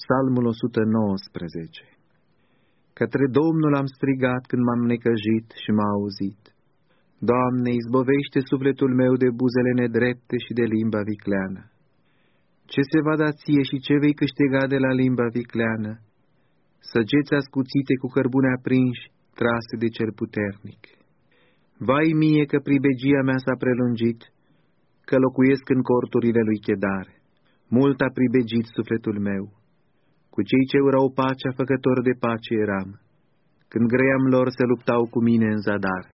Psalmul 119 Către Domnul am strigat când m-am necăjit și m-a auzit. Doamne, izbovește sufletul meu de buzele nedrepte și de limba vicleană. Ce se va da ție și ce vei câștiga de la limba vicleană? Săgeți ascuțite cu cărbune aprinși, trase de cel puternic. Vai mie că pribegia mea s-a prelungit, că locuiesc în corturile lui Chedare. Mult a pribegit sufletul meu cu cei ce urau pacea, făcător de pace eram, când greiam lor se luptau cu mine în zadar.